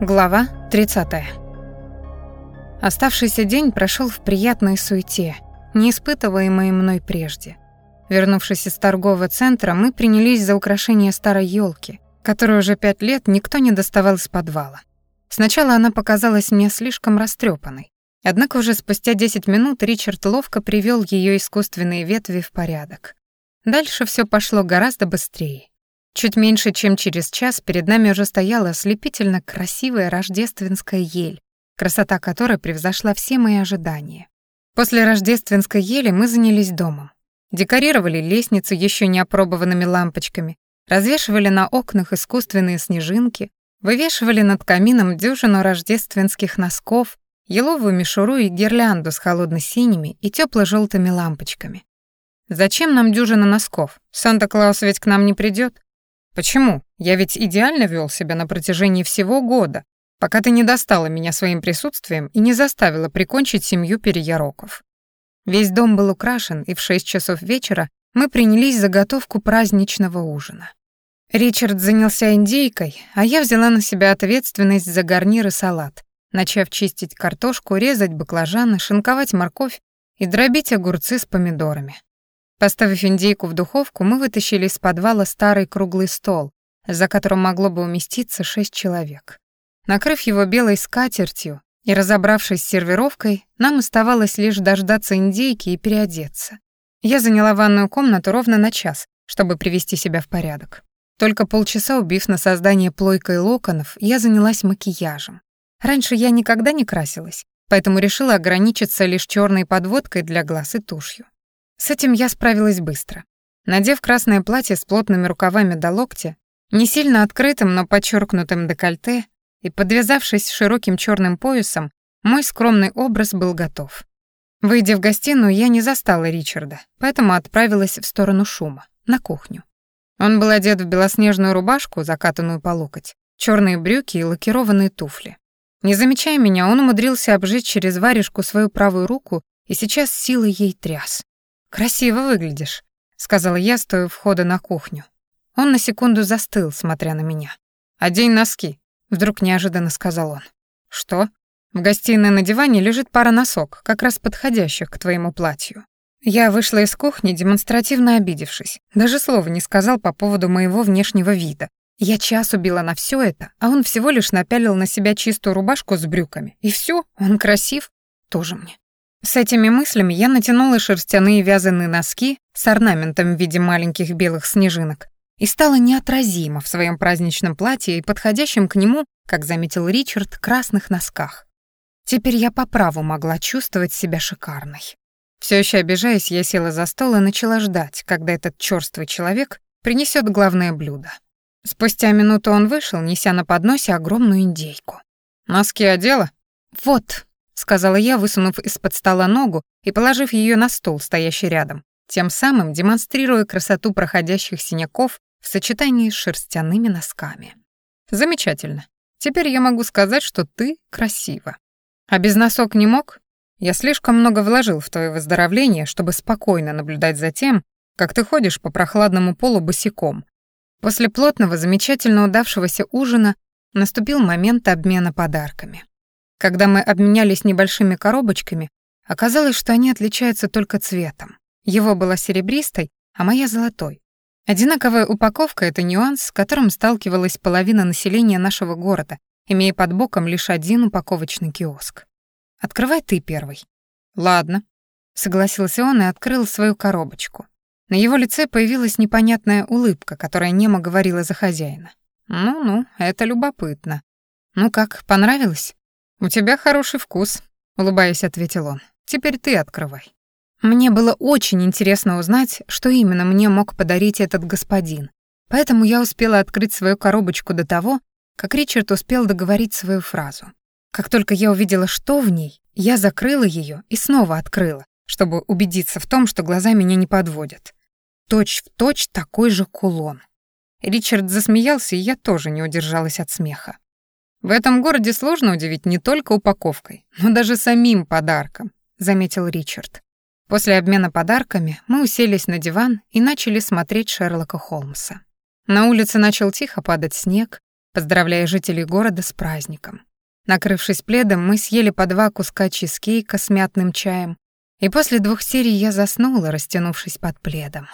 Глава 30. Оставшийся день прошел в приятной суете, не испытываемой мной прежде. Вернувшись из торгового центра, мы принялись за украшение старой елки, которую уже пять лет никто не доставал из подвала. Сначала она показалась мне слишком растрепанной, однако уже спустя 10 минут Ричард ловко привел ее искусственные ветви в порядок. Дальше все пошло гораздо быстрее. Чуть меньше, чем через час перед нами уже стояла ослепительно красивая рождественская ель, красота которой превзошла все мои ожидания. После рождественской ели мы занялись домом. Декорировали лестницу еще не опробованными лампочками, развешивали на окнах искусственные снежинки, вывешивали над камином дюжину рождественских носков, еловую мишуру и гирлянду с холодно-синими и тепло-желтыми лампочками. Зачем нам дюжина носков? Санта-Клаус ведь к нам не придет. Почему? Я ведь идеально вел себя на протяжении всего года, пока ты не достала меня своим присутствием и не заставила прикончить семью переяроков. Весь дом был украшен, и в шесть часов вечера мы принялись за готовку праздничного ужина. Ричард занялся индейкой, а я взяла на себя ответственность за гарнир и салат, начав чистить картошку, резать баклажаны, шинковать морковь и дробить огурцы с помидорами. Поставив индейку в духовку, мы вытащили из подвала старый круглый стол, за которым могло бы уместиться шесть человек. Накрыв его белой скатертью и разобравшись с сервировкой, нам оставалось лишь дождаться индейки и переодеться. Я заняла ванную комнату ровно на час, чтобы привести себя в порядок. Только полчаса убив на создание плойкой локонов, я занялась макияжем. Раньше я никогда не красилась, поэтому решила ограничиться лишь черной подводкой для глаз и тушью. С этим я справилась быстро. Надев красное платье с плотными рукавами до локтя, не сильно открытым, но подчеркнутым декольте, и подвязавшись широким черным поясом, мой скромный образ был готов. Выйдя в гостиную, я не застала Ричарда, поэтому отправилась в сторону шума, на кухню. Он был одет в белоснежную рубашку, закатанную по локоть, черные брюки и лакированные туфли. Не замечая меня, он умудрился обжечь через варежку свою правую руку и сейчас силой ей тряс. «Красиво выглядишь», — сказала я, стоя у входа на кухню. Он на секунду застыл, смотря на меня. «Одень носки», — вдруг неожиданно сказал он. «Что?» «В гостиной на диване лежит пара носок, как раз подходящих к твоему платью». Я вышла из кухни, демонстративно обидевшись. Даже слова не сказал по поводу моего внешнего вида. Я час убила на все это, а он всего лишь напялил на себя чистую рубашку с брюками. И все, он красив. Тоже мне. С этими мыслями я натянула шерстяные вязаные носки с орнаментом в виде маленьких белых снежинок и стала неотразима в своем праздничном платье и подходящем к нему, как заметил Ричард, красных носках. Теперь я по праву могла чувствовать себя шикарной. Все еще обижаясь, я села за стол и начала ждать, когда этот черствый человек принесет главное блюдо. Спустя минуту он вышел, неся на подносе огромную индейку. «Носки одела?» «Вот», сказала я, высунув из-под стола ногу и положив ее на стол, стоящий рядом, тем самым демонстрируя красоту проходящих синяков в сочетании с шерстяными носками. Замечательно. Теперь я могу сказать, что ты красива. А без носок не мог? Я слишком много вложил в твое выздоровление, чтобы спокойно наблюдать за тем, как ты ходишь по прохладному полу босиком. После плотного, замечательно удавшегося ужина наступил момент обмена подарками. Когда мы обменялись небольшими коробочками, оказалось, что они отличаются только цветом. Его была серебристой, а моя золотой. Одинаковая упаковка — это нюанс, с которым сталкивалась половина населения нашего города, имея под боком лишь один упаковочный киоск. «Открывай ты первый». «Ладно», — согласился он и открыл свою коробочку. На его лице появилась непонятная улыбка, которая немо говорила за хозяина. «Ну-ну, это любопытно. Ну как, понравилось?» «У тебя хороший вкус», — улыбаясь, ответил он. «Теперь ты открывай». Мне было очень интересно узнать, что именно мне мог подарить этот господин. Поэтому я успела открыть свою коробочку до того, как Ричард успел договорить свою фразу. Как только я увидела, что в ней, я закрыла ее и снова открыла, чтобы убедиться в том, что глаза меня не подводят. Точь в точь такой же кулон. Ричард засмеялся, и я тоже не удержалась от смеха. В этом городе сложно удивить не только упаковкой, но даже самим подарком, заметил Ричард. После обмена подарками мы уселись на диван и начали смотреть Шерлока Холмса. На улице начал тихо падать снег, поздравляя жителей города с праздником. Накрывшись пледом, мы съели по два куска чизкейка с мятным чаем, и после двух серий я заснула, растянувшись под пледом.